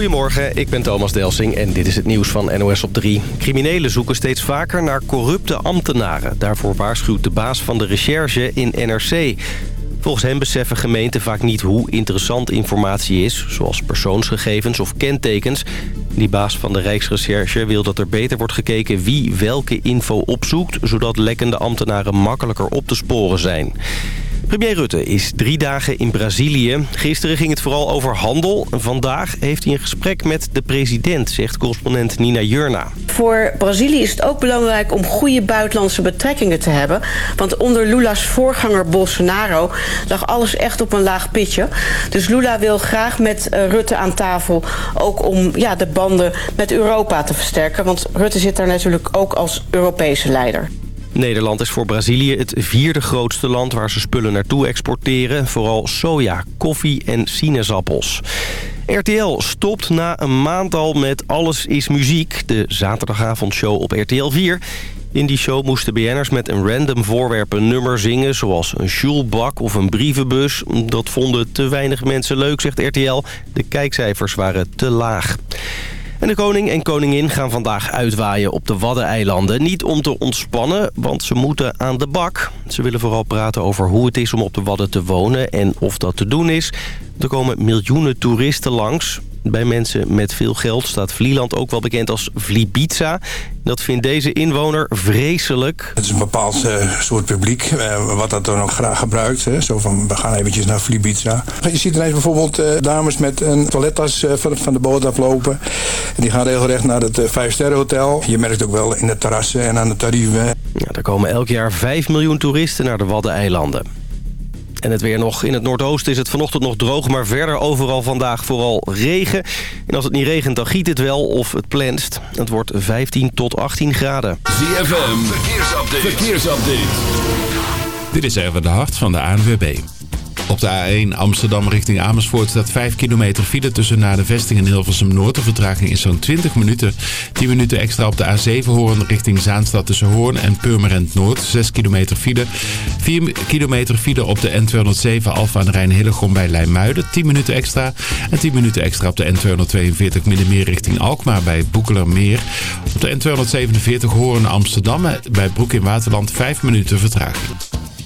Goedemorgen, ik ben Thomas Delsing en dit is het nieuws van NOS op 3. Criminelen zoeken steeds vaker naar corrupte ambtenaren. Daarvoor waarschuwt de baas van de recherche in NRC. Volgens hem beseffen gemeenten vaak niet hoe interessant informatie is... zoals persoonsgegevens of kentekens. Die baas van de Rijksrecherche wil dat er beter wordt gekeken wie welke info opzoekt... zodat lekkende ambtenaren makkelijker op te sporen zijn. Premier Rutte is drie dagen in Brazilië. Gisteren ging het vooral over handel. Vandaag heeft hij een gesprek met de president, zegt correspondent Nina Jurna. Voor Brazilië is het ook belangrijk om goede buitenlandse betrekkingen te hebben. Want onder Lula's voorganger Bolsonaro lag alles echt op een laag pitje. Dus Lula wil graag met eh, Rutte aan tafel, ook om ja, de banden met Europa te versterken. Want Rutte zit daar natuurlijk ook als Europese leider. Nederland is voor Brazilië het vierde grootste land waar ze spullen naartoe exporteren. Vooral soja, koffie en sinaasappels. RTL stopt na een maand al met Alles is Muziek, de zaterdagavondshow op RTL 4. In die show moesten BN'ers met een random voorwerp een nummer zingen... zoals een sjoelbak of een brievenbus. Dat vonden te weinig mensen leuk, zegt RTL. De kijkcijfers waren te laag. En de koning en koningin gaan vandaag uitwaaien op de Waddeneilanden. Niet om te ontspannen, want ze moeten aan de bak. Ze willen vooral praten over hoe het is om op de Wadden te wonen en of dat te doen is. Er komen miljoenen toeristen langs. Bij mensen met veel geld staat Vlieland ook wel bekend als Vliebitsa. Dat vindt deze inwoner vreselijk. Het is een bepaald uh, soort publiek uh, wat dat dan ook graag gebruikt. Hè. Zo van, we gaan eventjes naar Vliebitsa. Je ziet ineens bijvoorbeeld uh, dames met een toilettas van, van, de boot aflopen. En die gaan regelrecht naar het Vijf Sterren Hotel. Je merkt ook wel in de terrassen en aan de tarieven. Ja, er komen elk jaar 5 miljoen toeristen naar de Waddeneilanden. En het weer nog. In het noordoosten is het vanochtend nog droog, maar verder overal vandaag vooral regen. En als het niet regent, dan giet het wel of het plenst. Het wordt 15 tot 18 graden. ZFM, verkeersupdate. Dit is even de hart van de ANWB. Op de A1 Amsterdam richting Amersfoort staat 5 kilometer file tussen naar de vesting in Hilversum Noord. De vertraging is zo'n 20 minuten. 10 minuten extra op de A7 Hoorn richting Zaanstad tussen Hoorn en Purmerend Noord. 6 kilometer file. 4 kilometer file op de N207 Alfa aan Rijn Hillegom bij Leimuiden. 10 minuten extra. En 10 minuten extra op de N242 Middenmeer richting Alkmaar bij Boekelermeer. Op de N247 Hoorn Amsterdam bij Broek in Waterland 5 minuten vertraging.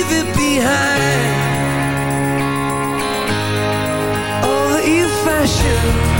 Leave it behind. old-fashioned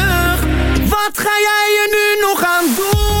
Nog aan doen?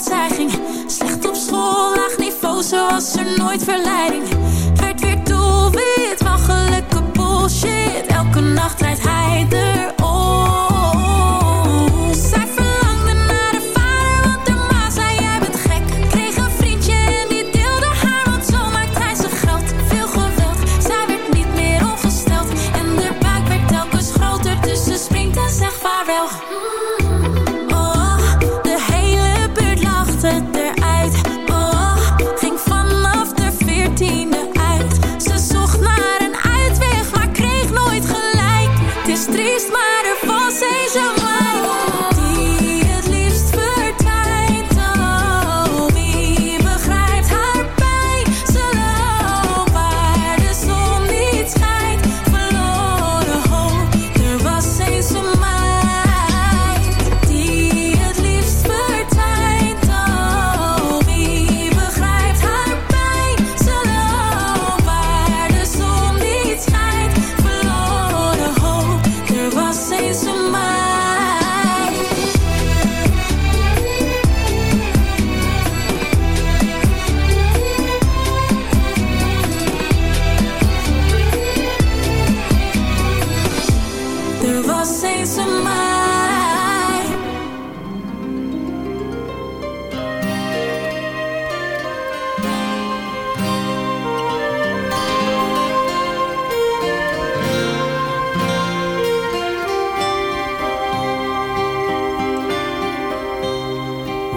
zij ging slecht op school, laag niveau, ze was er nooit verleiding.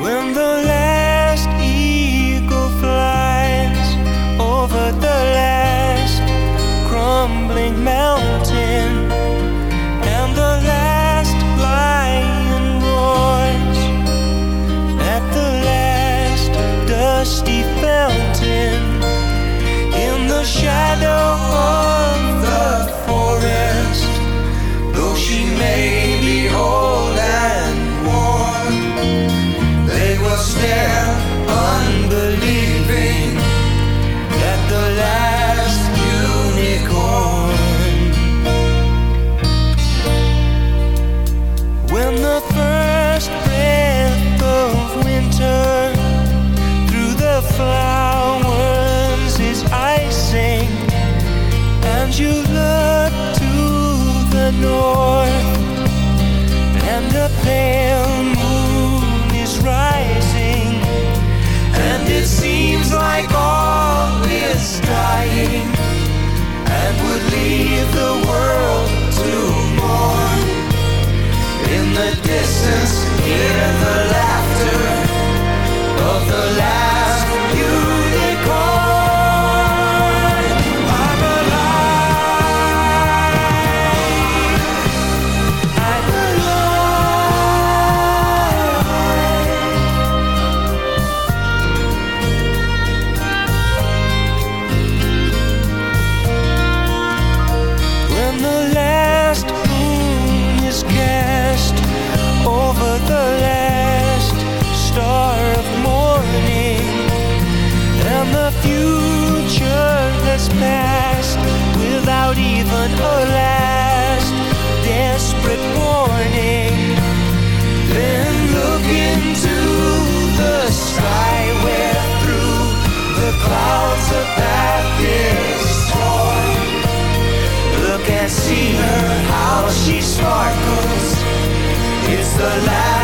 When the last eagle flies over the last crumbling mound. Sparkles. It's the last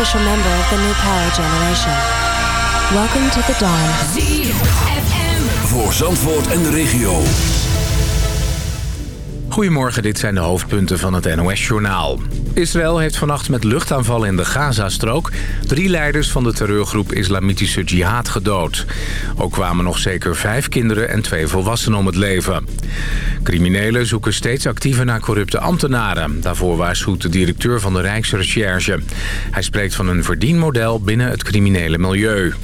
official member of the new power generation. Welcome to the dawn. ZFM. Voor Zandvoort en de regio. Goedemorgen, dit zijn de hoofdpunten van het NOS-journaal. Israël heeft vannacht met luchtaanvallen in de Gazastrook... drie leiders van de terreurgroep Islamitische Jihad gedood. Ook kwamen nog zeker vijf kinderen en twee volwassenen om het leven. Criminelen zoeken steeds actiever naar corrupte ambtenaren. Daarvoor waarschuwt de directeur van de Rijksrecherche. Hij spreekt van een verdienmodel binnen het criminele milieu.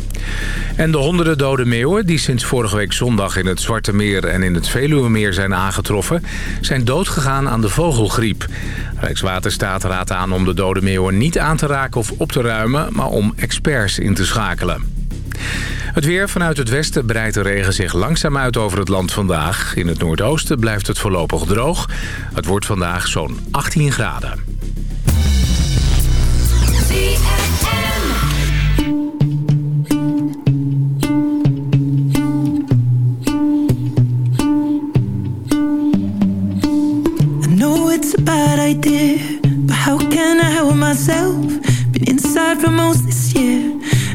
En de honderden dode meeuwen die sinds vorige week zondag in het Zwarte Meer en in het Veluwemeer zijn aangetroffen... zijn doodgegaan aan de vogelgriep. Rijkswaterstaat raadt aan om de dode meeuwen niet aan te raken of op te ruimen... maar om experts in te schakelen. Het weer vanuit het westen breidt de regen zich langzaam uit over het land vandaag. In het noordoosten blijft het voorlopig droog. Het wordt vandaag zo'n 18 graden. Idea, but how can I help myself? Been inside for most this year,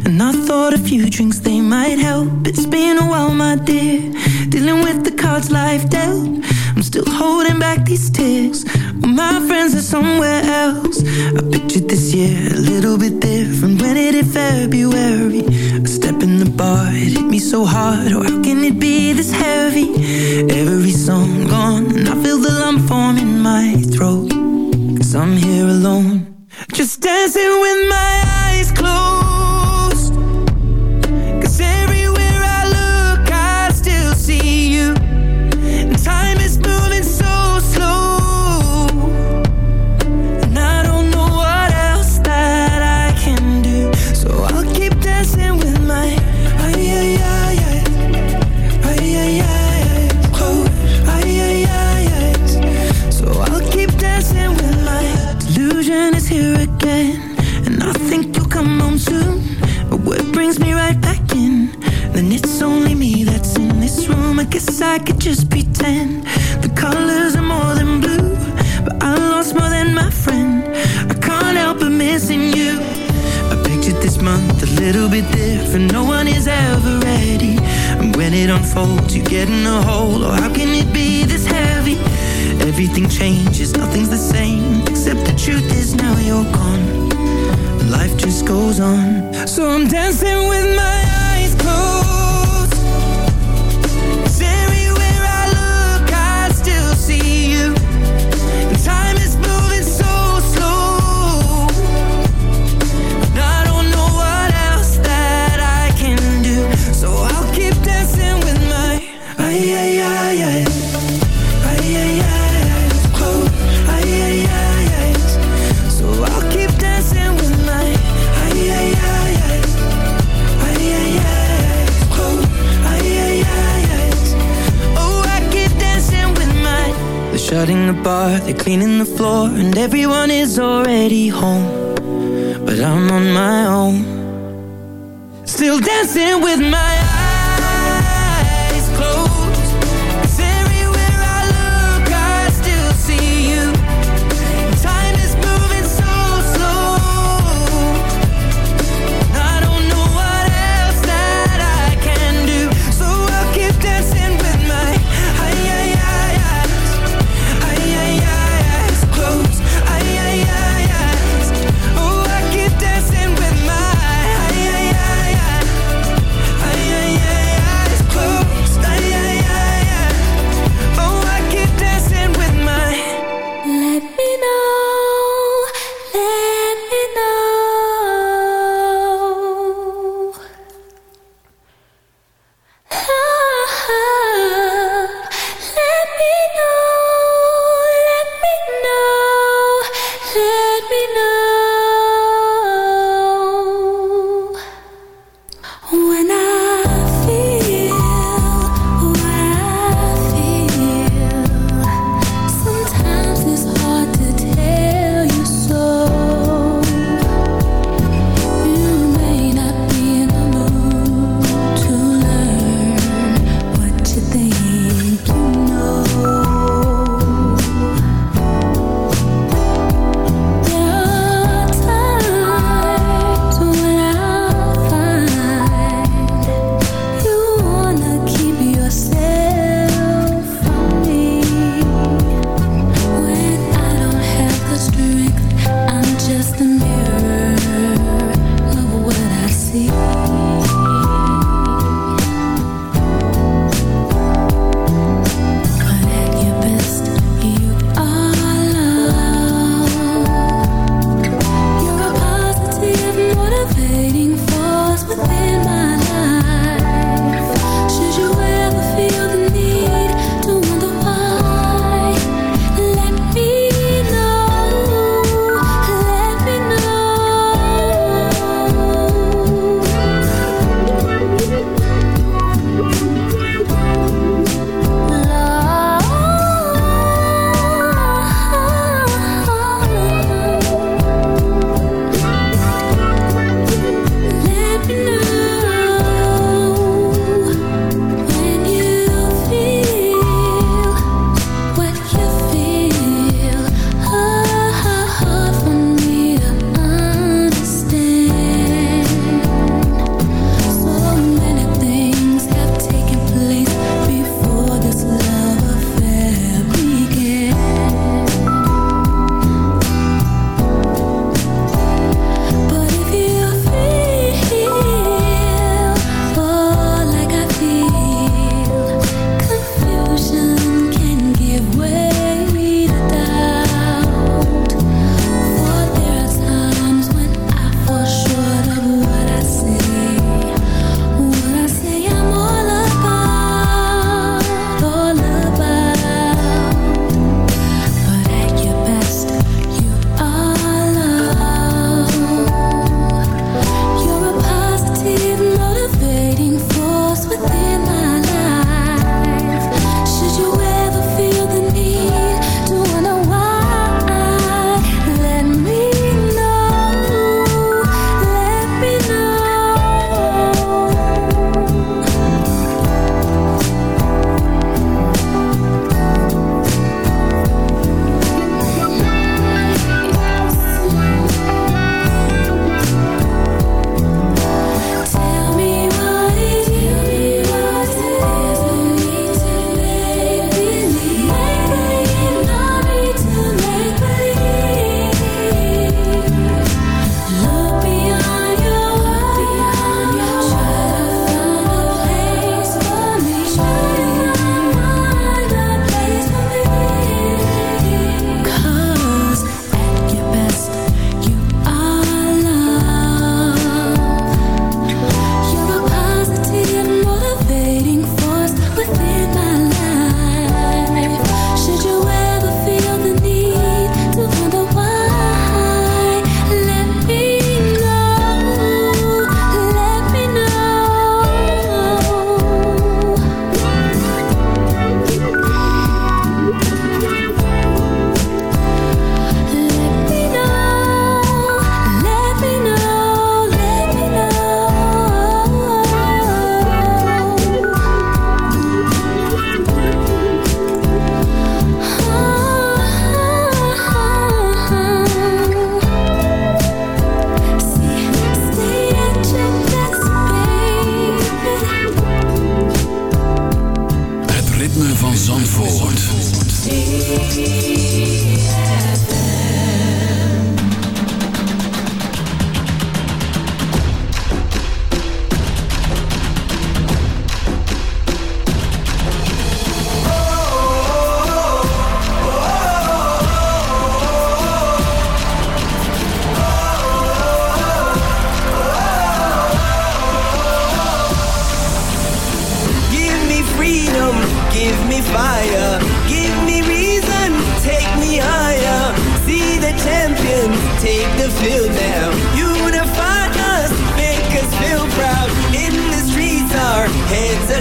and I thought a few drinks they might help. It's been a while, my dear, dealing with the cards life dealt. I'm still holding back these tears. Well, my friends are somewhere else. I pictured this year a little bit different when it hit February. A step in the bar, it hit me so hard. Oh, how can it be this heavy? Every song gone, and I feel the lump forming in my throat. I'm here alone. Just dancing with my eyes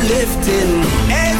lifting. Every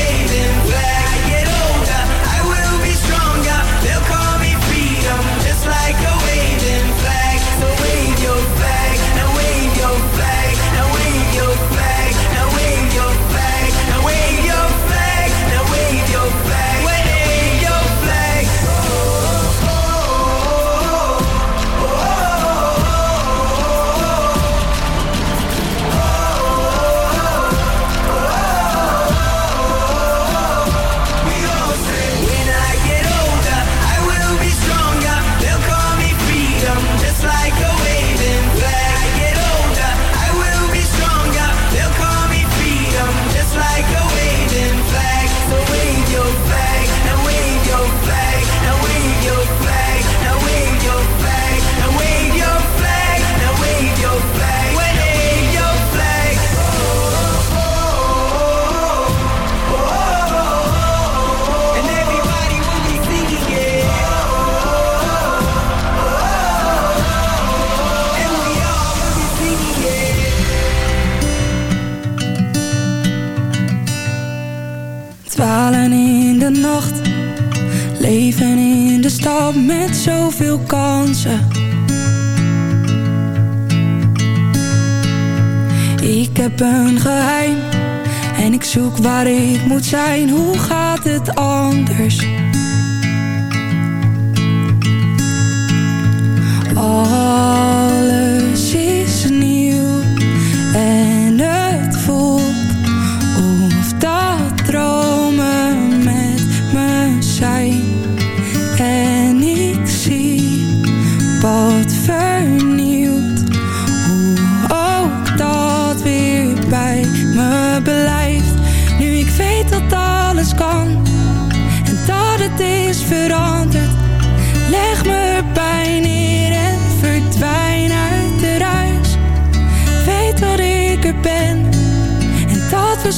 shine.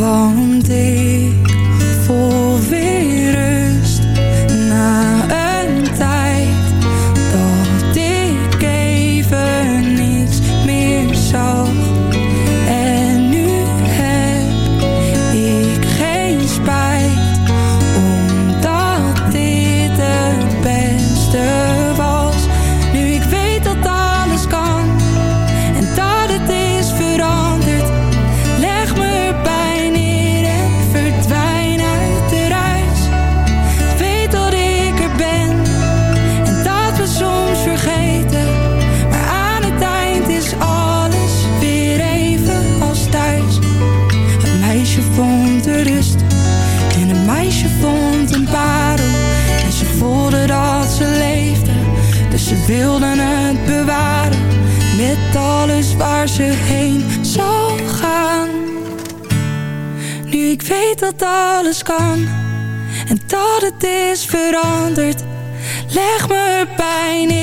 warm day alles kan en dat het is veranderd. Leg me pijn in.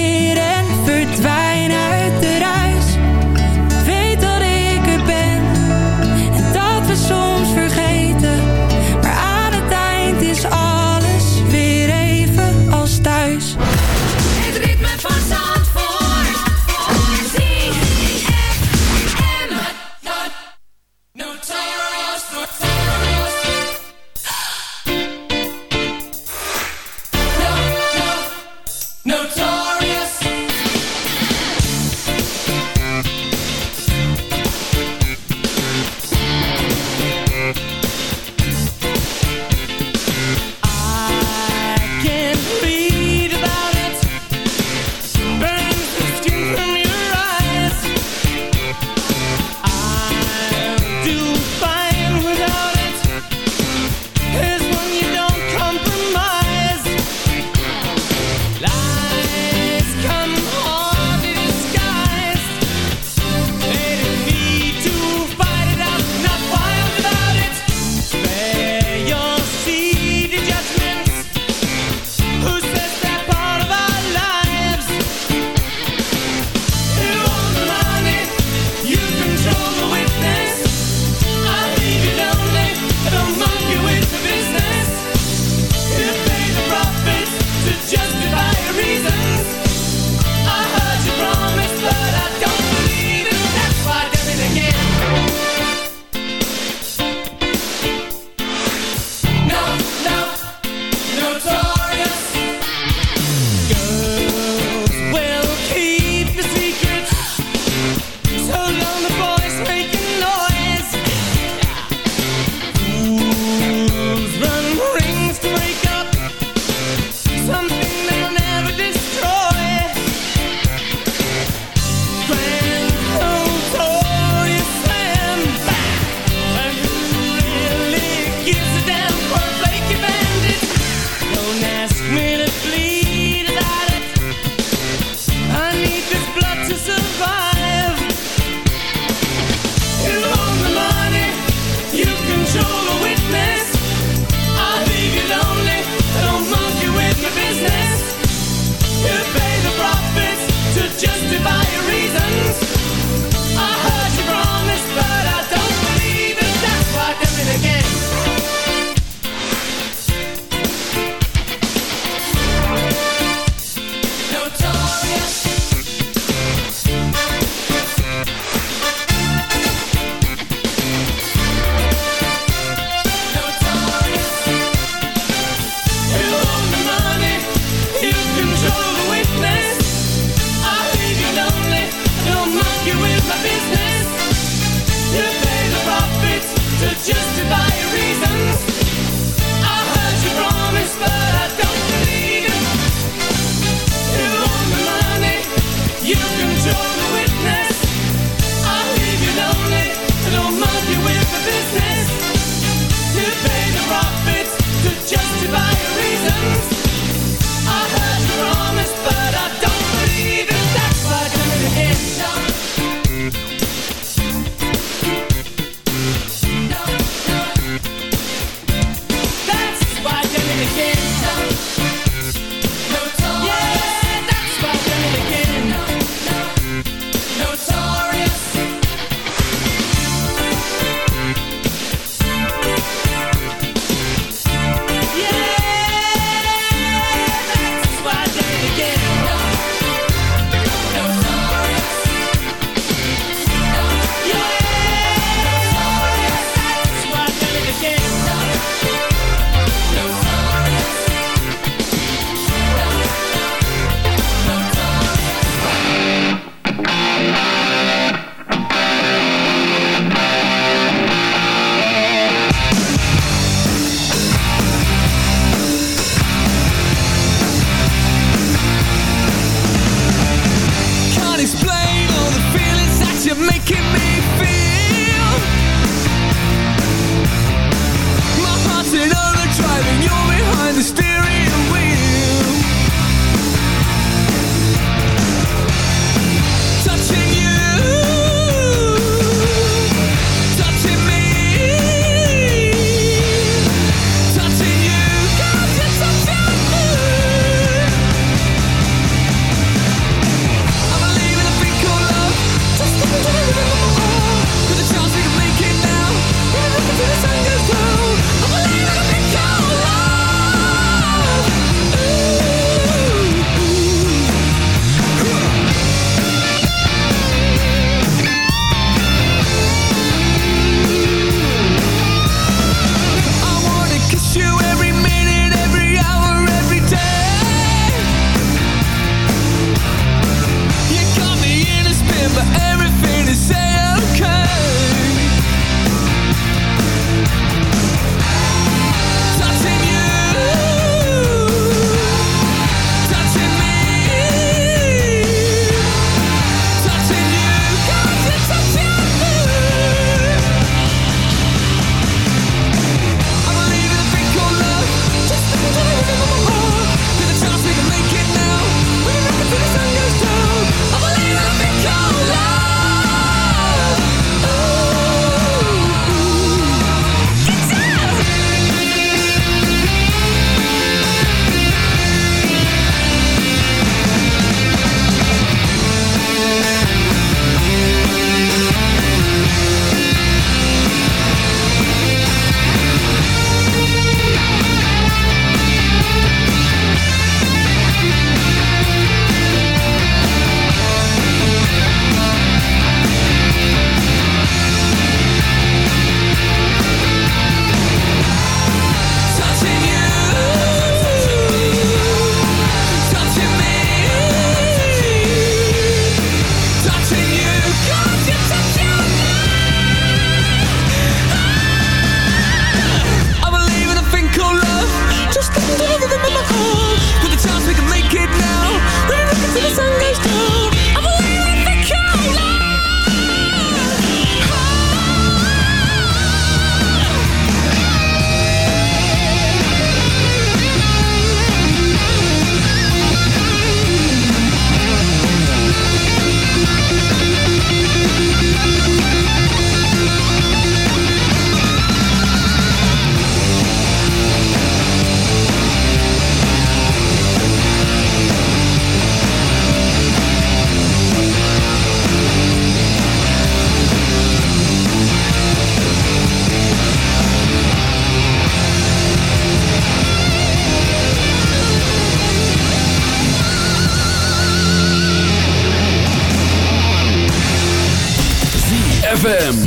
ZFM.